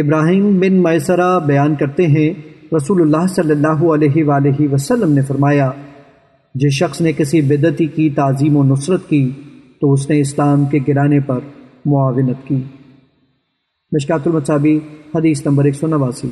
ابراہیم بن میسرہ بیان کرتے ہیں، رسول اللہ صلی اللہ علیہ وآلہ وسلم نے فرمایا، جس شخص نے کسی بدتی کی تعظیم و نصرت کی، تو اس نے اسلام کے گرانے پر معاونت کی۔ مشکات المصابی حدیث نمبر ایک سو نواسی۔